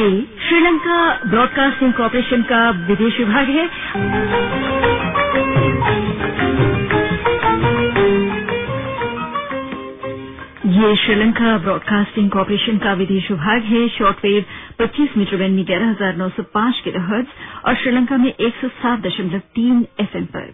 ये Sri Lanka broadcasting corporation का विदेश विभाग है। ये श्रीलंका ब्रॉडकास्टिंग कॉरपोरेशन का विदेश विभाग है। शॉर्टवेव 25 मीटर बैंड में ग्यारह हज़ार नौ सौ पाँच किलो हर्ट्ज और श्रीलंका में एक सौ सात दशमलव तीन एफएम पर।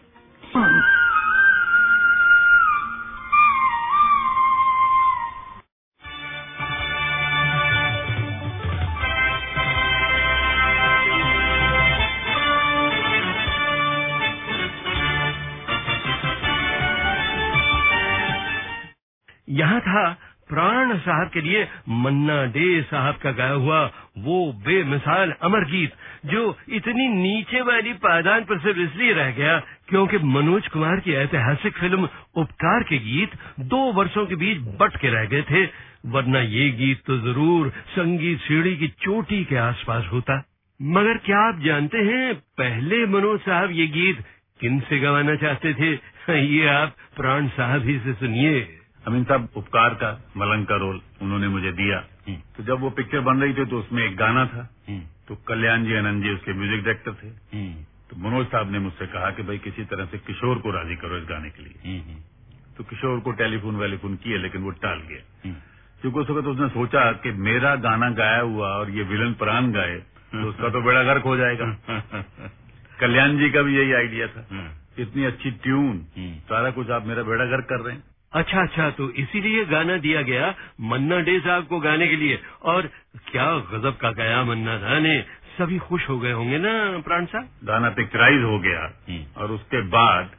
के लिए मन्ना डे साहब का गाया हुआ वो बेमिसाल अमर गीत, जो इतनी नीचे वाली पायदान पर सिर्फ़ इसलिए रह गया क्योंकि मनोज कुमार की ऐतिहासिक फ़िल्म उपकार के गीत दो वर्षों के बीच बट के रह गए थे, वरना ये गीत तो ज़रूर संगीत सीढ़ी की चोटी के आसपास होता। मगर क्या आप जानते हैं, पहले मनोज साहब ये गीत किन से गवाना चाहते थे? ये आप प्राण साहब ही से सुनिए। अमीन साहब, उपकार का मलंग का रोल। उन्होंने मुझे दिया। हम्म। तो जब वो पिक्चर बन रही थी तो उसमें एक गाना था। हम्म, तो कल्याण जी आनंद जी उसके म्यूज़िक डायरेक्टर थे। हम्म, तो मनोज साहब ने मुझसे कहा कि भाई किसी तरह से किशोर को राज़ी करो इस गाने के लिए। तो किशोर को टेलीफोन वेलीफोन किए लेकिन वो टाल गया। क्योंकि उस वक्त उसने सोचा कि मेरा गाना गाया हुआ और ये विलन प्राण गाए तो उसका तो बेड़ा गर्क हो जाएगा। कल्याण जी का भी यही आइडिया था। इतनी अच्छी ट्यून। सारा कुछ आप मेरा बेड़ा गर्क कर रहे हैं। अच्छा अच्छा तो इसीलिए गाना दिया गया मन्ना डे साहब को गाने के लिए। और क्या गजब का गाया मन्ना दा ने। सभी खुश हो गए होंगे ना प्राण साहब? गाना पिक्चराइज हो गया। हम्म। और उसके बाद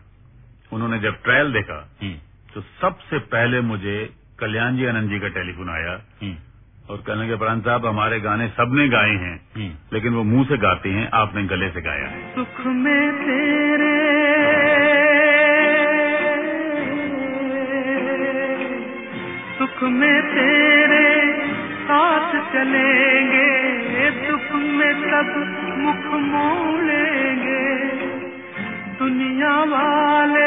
उन्होंने जब ट्रायल देखा हम्म, तो सबसे पहले मुझे कल्याण जी आनंद जी का टेलीफोन आया। हम्म, और कहने के प्राण साहब हमारे गाने सबने गाए हैं। लेकिन वो मुँह से गाते हैं आपने गले से गाया है। सुख में तेरे में तेरे साथ चलेंगे दुख में सब मुख मोड़ेंगे दुनिया वाले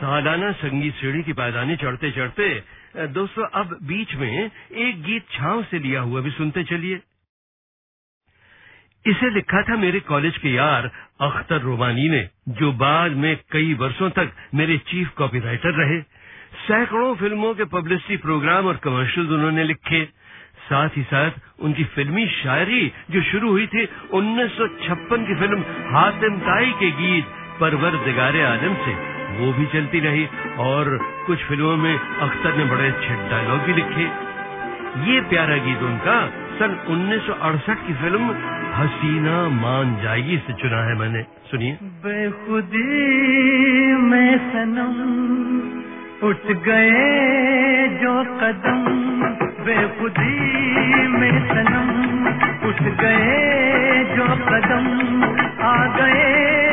सालाना संगीत सीढ़ी की पायदानी चढ़ते चढ़ते दोस्तों, अब बीच में एक गीत छाव से लिया हुआ भी सुनते चलिए। इसे लिखा था मेरे कॉलेज के यार अख्तर रोमानी ने, जो बाद में कई वर्षों तक मेरे चीफ कॉपीराइटर रहे। सैकड़ों फ़िल्मों के पब्लिसिटी प्रोग्राम और कमर्शियल उन्होंने लिखे। साथ ही साथ उनकी फिल्मी शायरी, जो शुरू हुई थी 1956 की फ़िल्म हातिम ताई के गीत परवर दिगारे आलम से। वो भी चलती रही और कुछ फ़िल्मों में अख्तर ने बड़े अच्छे डायलॉग भी लिखे। ये प्यारा गीत उनका, सन 1968 की फ़िल्म हसीना मान जाएगी से चुना है मैंने। सुनिए। बेखुदी में सनम उठ गए जो कदम। बेखुदी में सनम उठ गए जो कदम। आ गए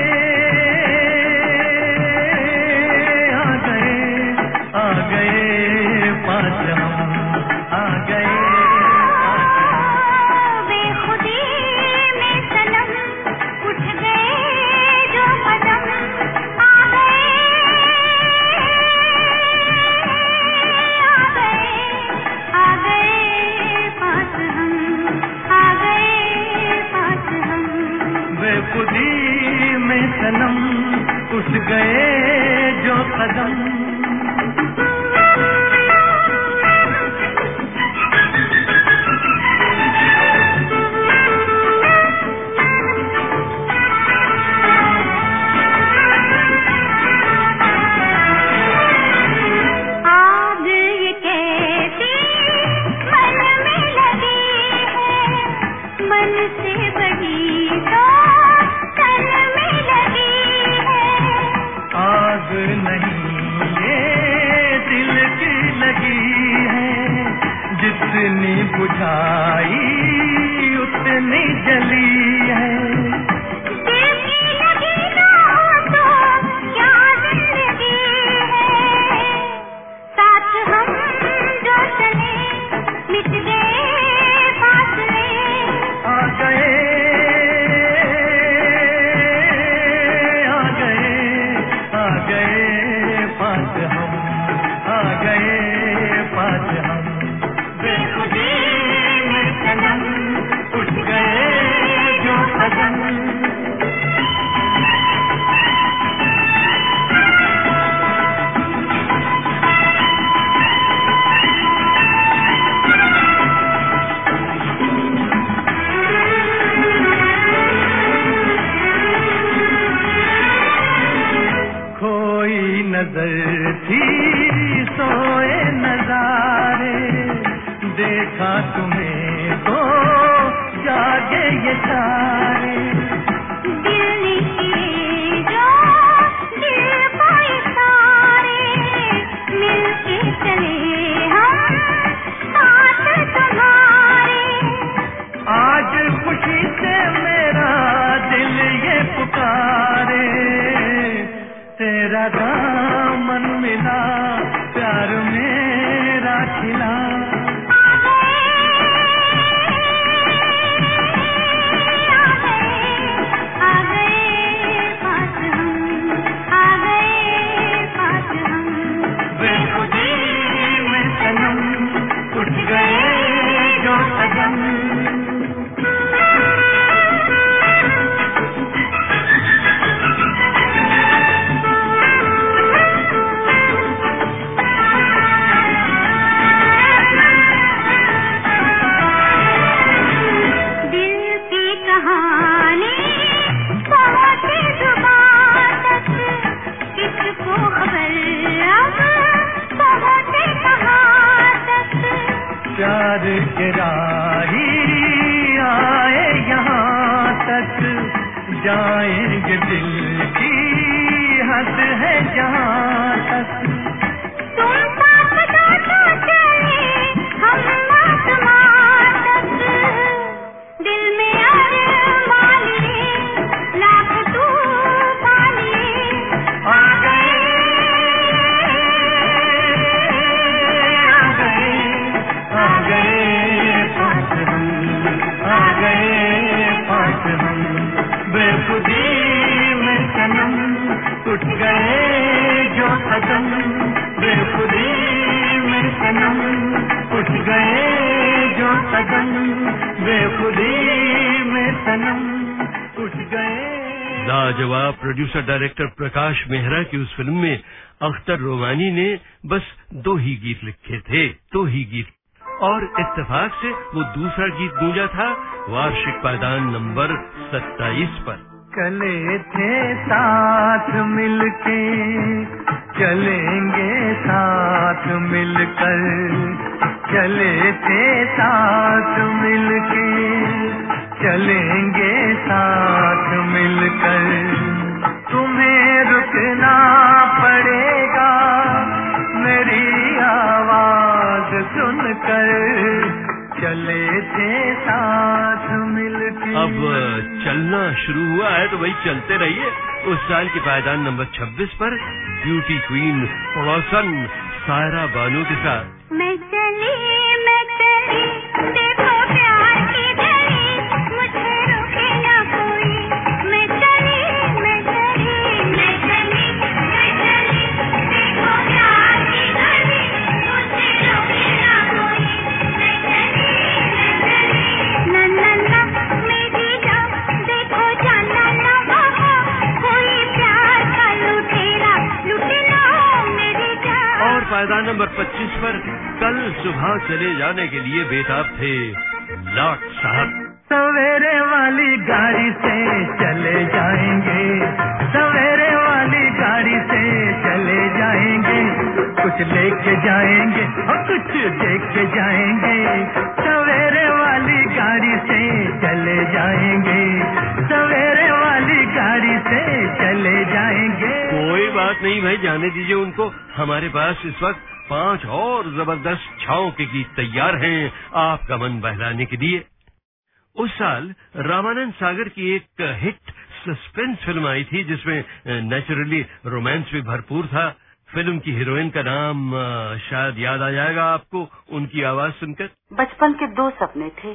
बुझाई प्यार के राही आए यहाँ तक जाएँगे लाजवाब प्रोड्यूसर डायरेक्टर प्रकाश मेहरा की उस फ़िल्म में अख्तर रोमानी ने बस दो ही गीत लिखे थे, दो ही गीत। और इत्तेफाक से वो दूसरा गीत गूंजा था, वार्षिक पायदान नंबर 27 पर। चले थे साथ मिलके, चलेंगे साथ मिलकर। चले थे साथ मिलके, चलेंगे साथ मिलकर। तुम्हें रुकना पड़ेगा, मेरी आवाज़ सुनकर। चले थे साथ अब चलना शुरू हुआ है तो वही चलते रहिए। उस साल के पायदान नंबर 26 पर ब्यूटी क्वीन रोशन सायरा बानू के साथ। मैं चली पायदान नंबर 25 पर कल सुबह चले जाने के लिए बेताब थे लाट साहब। सवेरे वाली गाड़ी से चले जाएँगे। सवेरे वाली गाड़ी से चले जाएँगे। कुछ लेके जाएँगे और कुछ देख के जाएँगे। सवेरे वाली गाड़ी से चले जाएँगे। चले जाएँगे। कोई बात नहीं भाई जाने दीजिए उनको। हमारे पास इस वक्त पाँच और ज़बरदस्त छाओं के गीत तैयार हैं आपका मन बहलाने के लिए। उस साल रामानंद सागर की एक हिट सस्पेंस फ़िल्म आई थी जिसमें नेचुरली रोमांस भी भरपूर था। फ़िल्म की हीरोइन का नाम शायद याद आ जाएगा आपको उनकी आवाज़ सुनकर। बचपन के दो सपने थे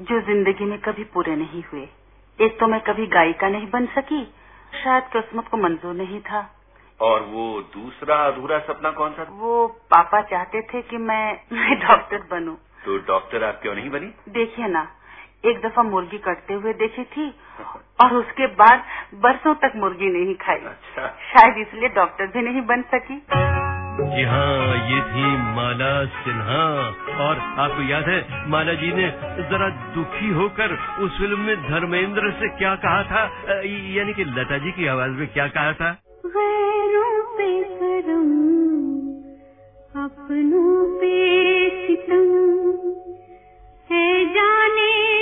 जो ज़िंदगी में कभी पूरे नहीं हुए। एक तो मैं कभी गायिका नहीं बन सकी शायद किस्मत को मंजूर नहीं था। और वो दूसरा अधूरा सपना कौन सा था? वो पापा चाहते थे कि मैं मैं डॉक्टर बनूं। तो डॉक्टर आप क्यों नहीं बनी? देखिए ना एक दफ़ा मुर्गी कटते हुए देखी थी और उसके बाद बरसों तक मुर्गी नहीं खाई। अच्छा। शायद इसलिए डॉक्टर भी नहीं बन सकी। जी हाँ ये थी माला सिन्हा। और आपको याद है माला जी ने जरा दुखी होकर उस फ़िल्म में धर्मेंद्र से क्या कहा था? यानी कि लता जी की आवाज़ में क्या कहा था? पे अपनों पे सितम है जाने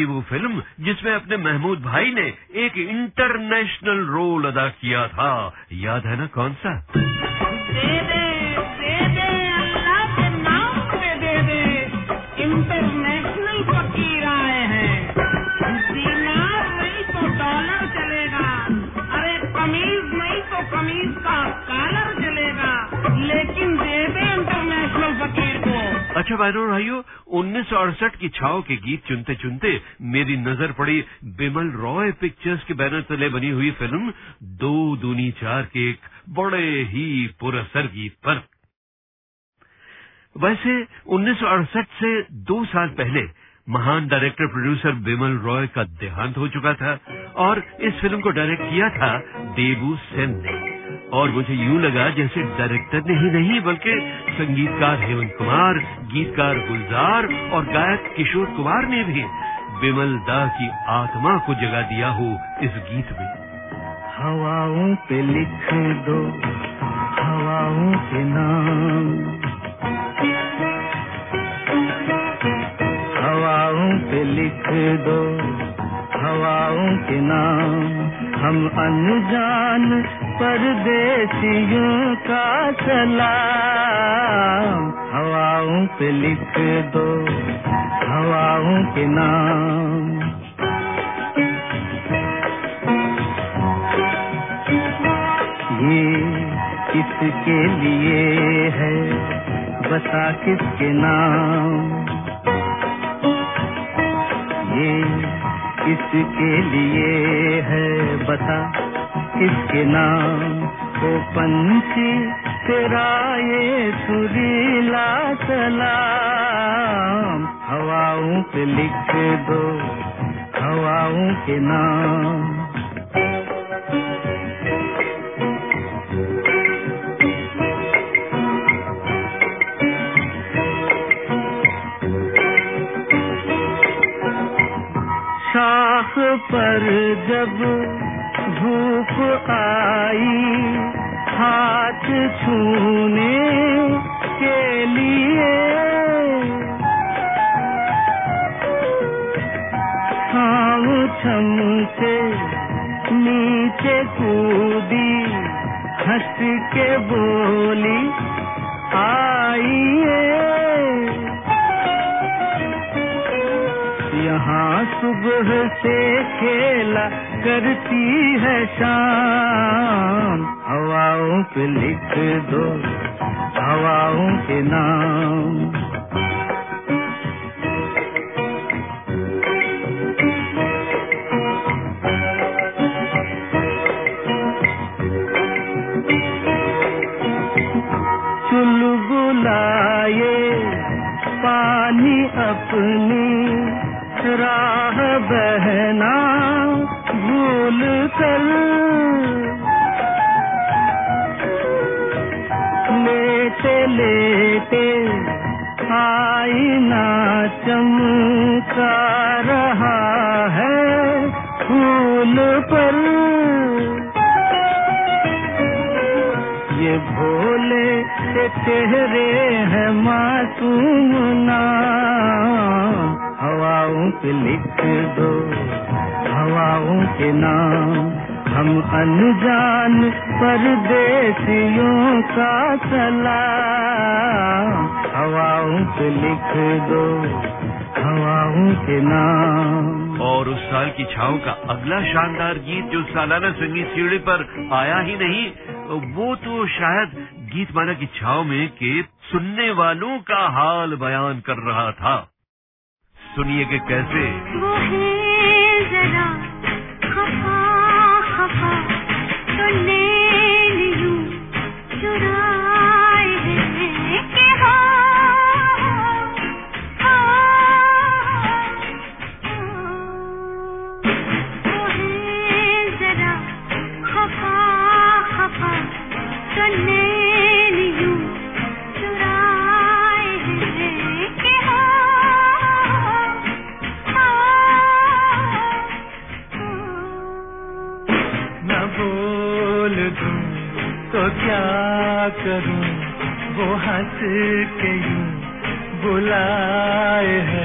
थी वो फ़िल्म जिसमें अपने महमूद भाई ने एक इंटरनेशनल रोल अदा किया था। याद है ना कौन सा? दे दे दे दे के नाम पे दे दे। इंटरनेशनल फकीर आए हैं। दीनार नहीं तो डॉलर चलेगा। अरे कमीज नहीं तो कमीज का कॉलर चलेगा। लेकिन दे दे इंटरनेशनल फकीर को। अच्छा और भाइयों उन्नीस सौ अड़सठ की छाव के गीत चुनते चुनते मेरी नज़र पड़ी बिमल रॉय पिक्चर्स के बैनर तले बनी हुई फ़िल्म दो दूनी चार के एक बड़े ही पुरसर गीत पर। वैसे उन्नीस सौ अड़सठ से दो साल पहले महान डायरेक्टर प्रोड्यूसर बिमल रॉय का देहांत हो चुका था और इस फ़िल्म को डायरेक्ट किया था देबू सेन ने। और मुझे यूँ लगा जैसे डायरेक्टर ने ही नहीं, बल्कि संगीतकार हेमंत कुमार, गीतकार गुलजार और गायक किशोर कुमार ने भी बिमल दा की आत्मा को जगा दिया हो इस गीत में। हवाओं पे लिख दो, हवाओं के नाम। लिख दो हवाओं के नाम। हम अनजान परदेसियों का सलाम। हवाओं पे लिख दो हवाओं के नाम। ये किसके लिए है? बता किसके नाम? ये किसके लिए है बता, किसके नाम को पंछी तेरा ये सुरीला सलाम। हवाओं पे लिख दो, हवाओं के नाम। पर जब धूप आई, हाथ छूने के लिए। छाँव छम से नीचे कूदी, हंस के बोली आइए यहाँ सुबह से खेला करती है शाम। हवाओं पे लिख दो हवाओं के नाम। चेहरे हैं मासूम नाम। हवाओं पे लिख दो, हवाओं के नाम। हम अनजान परदेसियों का सलाम। हवाओं पे लिख दो, हवाओं के नाम। और उस साल की छाव का अगला शानदार गीत जो सालाना संगीत सीढ़ी पर आया ही नहीं, वो तो शायद गीतमाला की छाव में के सुनने वालों का हाल बयान कर रहा था। सुनिए कि कैसे। वो है जरा के यूँ बुलाए है।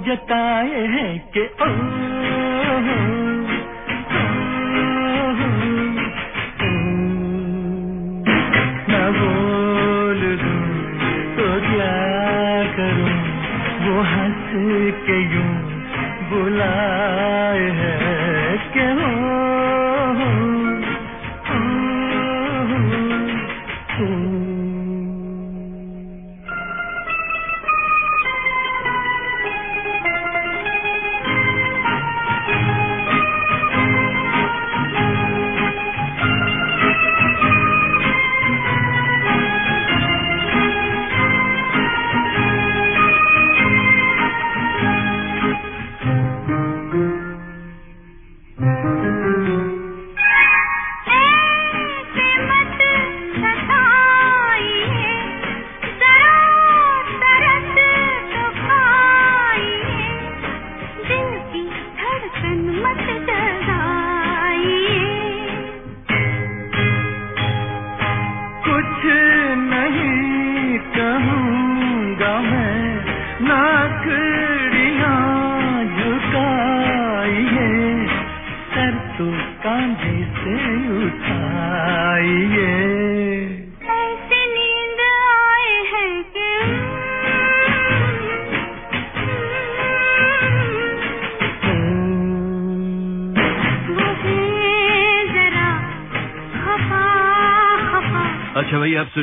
जताए हैं कि ओ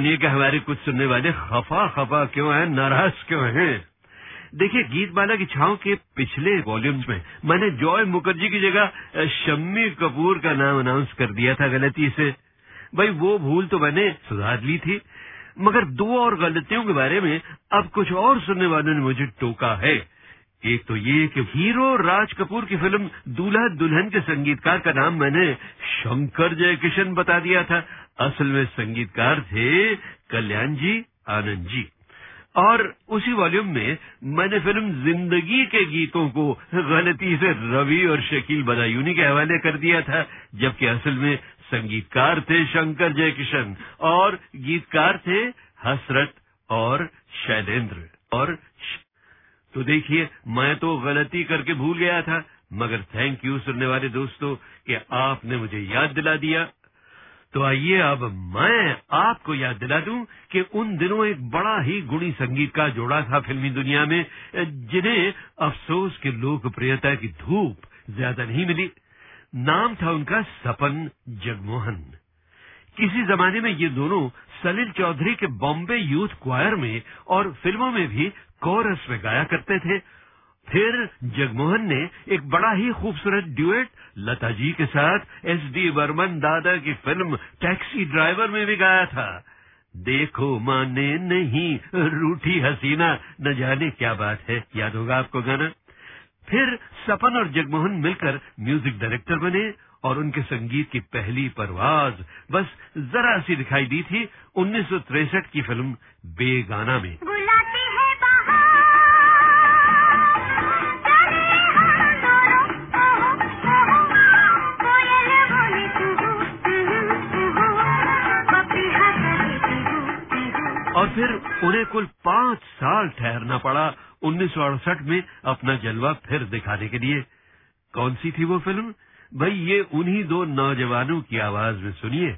सुनिए कि हमारे कुछ सुनने वाले खफा खफा क्यों हैं, नाराज़ क्यों हैं? देखिए, गीत माला की छाव के पिछले वॉल्यूम्स में मैंने जॉय मुखर्जी की जगह शम्मी कपूर का नाम अनाउंस कर दिया था गलती से। भाई, वो भूल तो मैंने सुधार ली थी, मगर दो और गलतियों के बारे में अब कुछ और सुनने वालों ने मुझे टोका है। एक तो ये कि हीरो राज कपूर की फ़िल्म दूल्हा दुल्हन के संगीतकार का नाम मैंने शंकर जयकिशन बता दिया था। असल में संगीतकार थे कल्याण जी, आनंद जी। और उसी वॉल्यूम में मैंने फ़िल्म ज़िंदगी के गीतों को गलती से रवि और शकील बदायूनी के हवाले कर दिया था, जबकि असल में संगीतकार थे शंकर जयकिशन और गीतकार थे हसरत और शैलेंद्र और तो देखिए, मैं तो गलती करके भूल गया था, मगर थैंक यू सुनने वाले दोस्तों, कि आपने मुझे याद दिला दिया। तो आइए अब मैं आपको याद दिला दूँ कि उन दिनों एक बड़ा ही गुणी संगीत का जोड़ा था फिल्मी दुनिया में, जिन्हें अफसोस की लोकप्रियता की धूप ज़्यादा नहीं मिली। नाम था उनका सपन जगमोहन। किसी जमाने में ये दोनों सलील चौधरी के बॉम्बे यूथ क्वायर में और फ़िल्मों में भी कोरस में गाया करते थे। फिर जगमोहन ने एक बड़ा ही खूबसूरत ड्यूएट, लता जी के साथ एस डी बर्मन दादा की फ़िल्म टैक्सी ड्राइवर में भी गाया था। देखो माने नहीं, रूठी हसीना, न जाने क्या बात है, याद होगा आपको गाना? फिर सपन और जगमोहन मिलकर म्यूज़िक डायरेक्टर बने और उनके संगीत की पहली परवाज बस जरा सी दिखाई दी थी उन्नीस की फ़िल्म बेगाना में। और फिर उन्हें कुल पाँच साल ठहरना पड़ा उन्नीस सौ अड़सठ में अपना जलवा फिर दिखाने के लिए। कौन सी थी वो फ़िल्म? भाई ये उन्हीं दो नौजवानों की आवाज़ में सुनिए।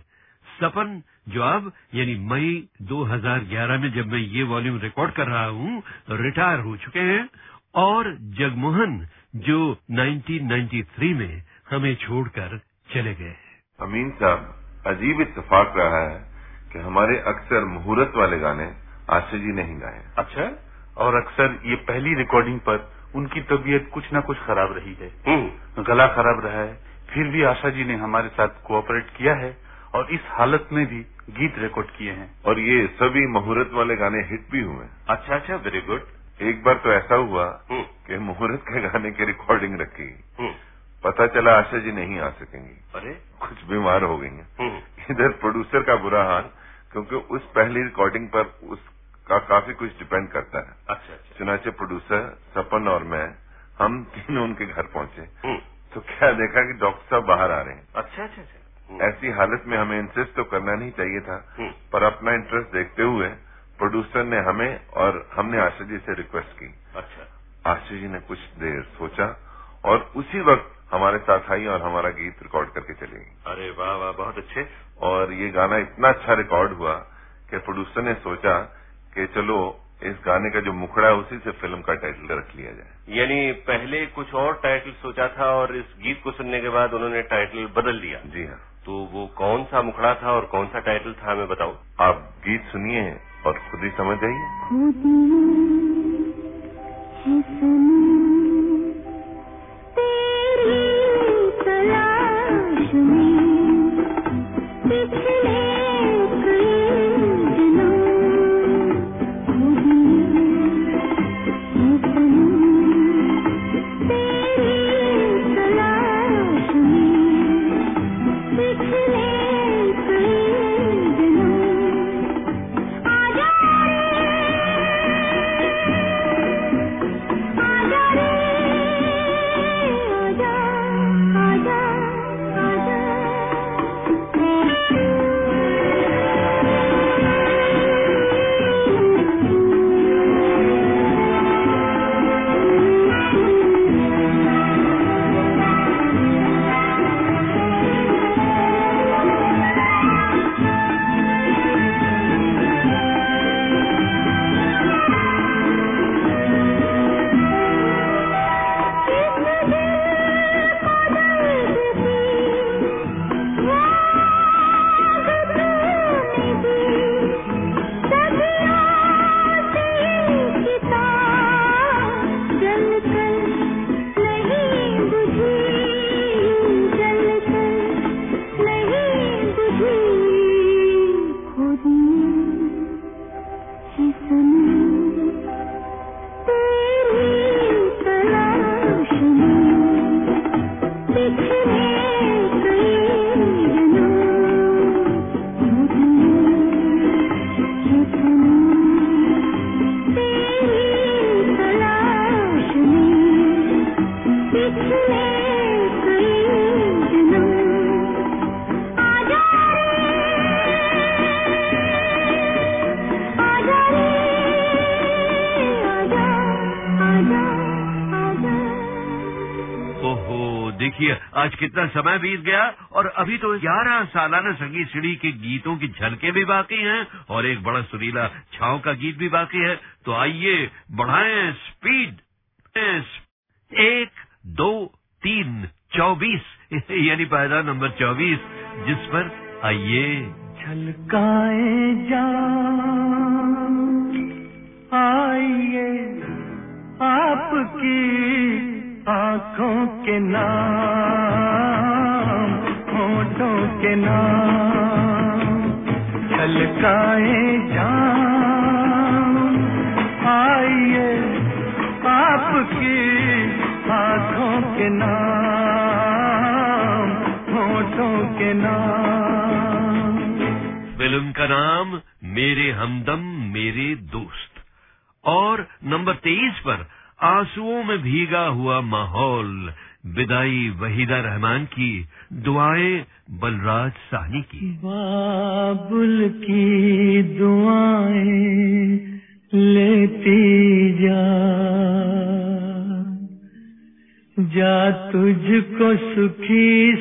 सपन जो अब यानी मई 2011 में जब मैं ये वॉल्यूम रिकॉर्ड कर रहा हूँ रिटायर हो चुके हैं। और जगमोहन जो 1993 में हमें छोड़कर चले गए अमीन साहब अजीब इतफाक रहा है कि हमारे अक्सर मुहूर्त वाले गाने आशा जी नहीं गाए अच्छा? और अक्सर ये पहली रिकॉर्डिंग पर उनकी तबीयत कुछ ना कुछ खराब रही है। हम्म। गला खराब रहा है। फिर भी आशा जी ने हमारे साथ कोऑपरेट किया है और इस हालत में भी गीत रिकॉर्ड किए हैं। और ये सभी मुहूर्त वाले गाने हिट भी हुए। अच्छा अच्छा वेरी गुड एक बार तो ऐसा हुआ हम्म। कि मुहूर्त के गाने की रिकॉर्डिंग रखी। हम्म। पता चला आशा जी नहीं आ सकेंगी। अरे। कुछ बीमार हो गई हैं। इधर प्रोड्यूसर का बुरा हाल क्योंकि उस पहली रिकॉर्डिंग पर उसका काफ़ी कुछ डिपेंड करता है। अच्छा अच्छा। चुनाचे प्रोड्यूसर सपन और मैं हम तीनों उनके घर पहुँचे। हम्म। तो क्या देखा कि डॉक्टर साहब बाहर आ रहे हैं? अच्छा अच्छा अच्छा। हम्म, ऐसी हालत में हमें इंसिस्ट तो करना नहीं चाहिए था हम्म, पर अपना इंटरेस्ट देखते हुए प्रोड्यूसर ने हमें और हमने आशा जी से रिक्वेस्ट की। अच्छा। आशा जी ने कुछ देर सोचा और उसी वक्त हमारे साथ आई और हमारा गीत रिकॉर्ड करके चली गई। अरे वाह वाह बहुत अच्छे। और ये गाना इतना अच्छा रिकॉर्ड हुआ कि प्रोड्यूसर ने सोचा कि चलो इस गाने का जो मुखड़ा है उसी से फ़िल्म का टाइटल रख लिया जाए। यानी पहले कुछ और टाइटल सोचा था और इस गीत को सुनने के बाद उन्होंने टाइटल बदल दिया। जी हाँ। तो वो कौन सा मुखड़ा था और कौन सा टाइटल था हमें बताओ। आप गीत सुनिए और खुद ही समझ जाइए। तेरी तलाश में आज कितना समय बीत गया और अभी तो ग्यारह सालाना संगीत सीढ़ी के गीतों की झलके भी बाकी हैं और एक बड़ा सुरीला छाव का गीत भी बाकी है। तो आइए बढ़ाएँ स्पीड। एक, दो, तीन, चौबीस, यानी पायदा नंबर चौबीस, जिस पर आइए। झलकाए जा आइए, आपकी आँखों के नाम, होठों के नाम, छलकाए जा आइए आपकी आँखों के नाम, होठों के नाम। फ़िल्म का नाम मेरे हमदम मेरे दोस्त। और नंबर तेईस पर आंसुओं में भीगा हुआ माहौल। विदाई वहीदा रहमान की, दुआएँ बलराज साहनी की। बाबुल की दुआएँ लेती जा। जा तुझको सुखी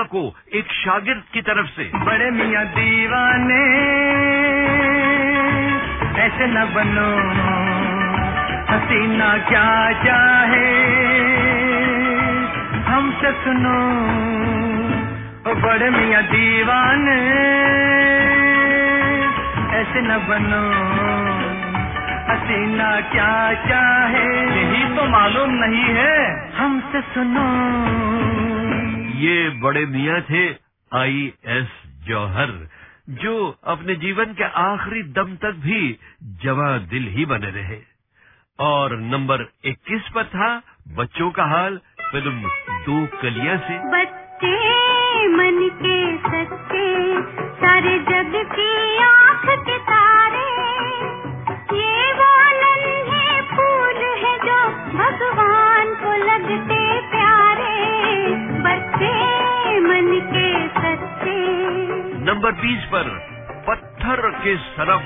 मियाँ को एक शागिर्द की तरफ़ से। बड़े मियाँ दीवाने ऐसे न बनो। हसीना क्या चाहे हमसे सुनो। बड़े मियाँ दीवाने ऐसे न बनो। हसीना क्या चाहे यही तो मालूम नहीं है। हमसे सुनो। ये बड़े मियाँ थे, आई एस जौहर, जो अपने जीवन के आखिरी दम तक भी जवा दिल ही बने रहे। और नंबर 21 पर था बच्चों का हाल, फ़िल्म दो कलिया से। बच्चे, मन के सच्चे, सारे जग की आँख के तारे, ये नंबर 20 पर पत्थर के सरम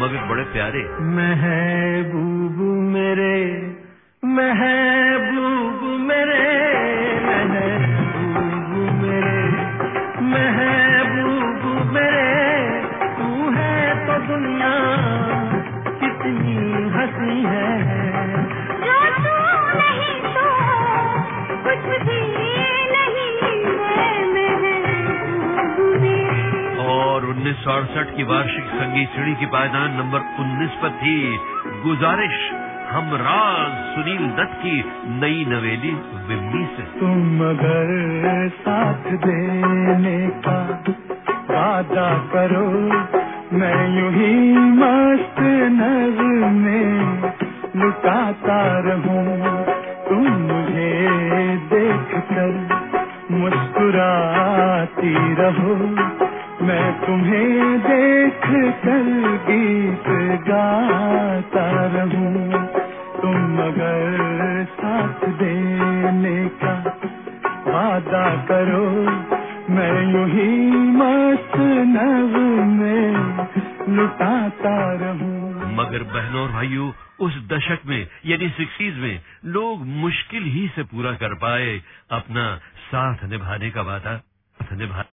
मगर बड़े प्यारे। महबूब मेरे महबूब मेरे मेरे मेरे, तू है तो दुनिया कितनी हँसी है। अड़सठ की वार्षिक संगीत सीढ़ी की पायदान नंबर 19 पर थी। गुजारिश, हम राज सुनील दत्त की नई नवेली बिल्ली से। तुम अगर साथ देने का वादा करो, मैं यूँ ही मस्त नज़र में लुटाता रहूँ। तुम मुझे देख कर मुस्कुराती रहो मैं तुम्हें देख कर गीत गाता रहूँ। तुम मगर साथ देने का वादा करो। मैं यूँ ही मस्त नव में लुटाता रहूँ। मगर बहनों और भाइयों, उस दशक में, यानी सिक्सटीज में, लोग मुश्किल ही से पूरा कर पाए अपना साथ निभाने का वादा। निभा